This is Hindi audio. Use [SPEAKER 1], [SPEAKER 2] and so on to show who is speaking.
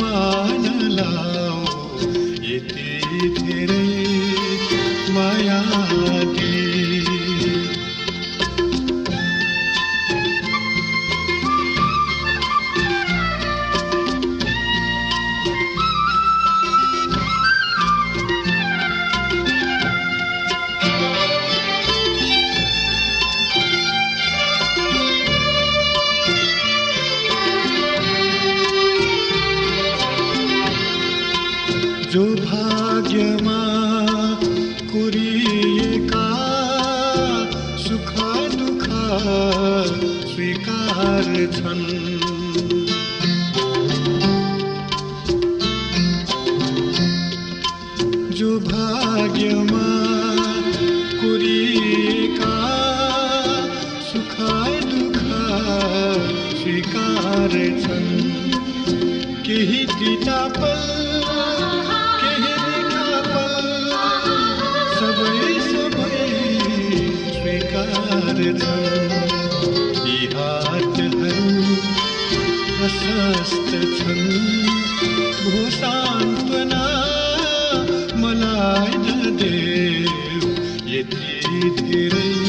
[SPEAKER 1] शिरमा लाओ ये धेरै जो भाग्यमा कुरिएका सुख दुःख स्वीकार छन् जो भाग्यमा कुरिएका सुख दुःख स्वीकार छन् केही तिता पल छन् यी हातहरू प्रशस्त छन् भो सान्त्वना मलाई नदेऊ यति धेरै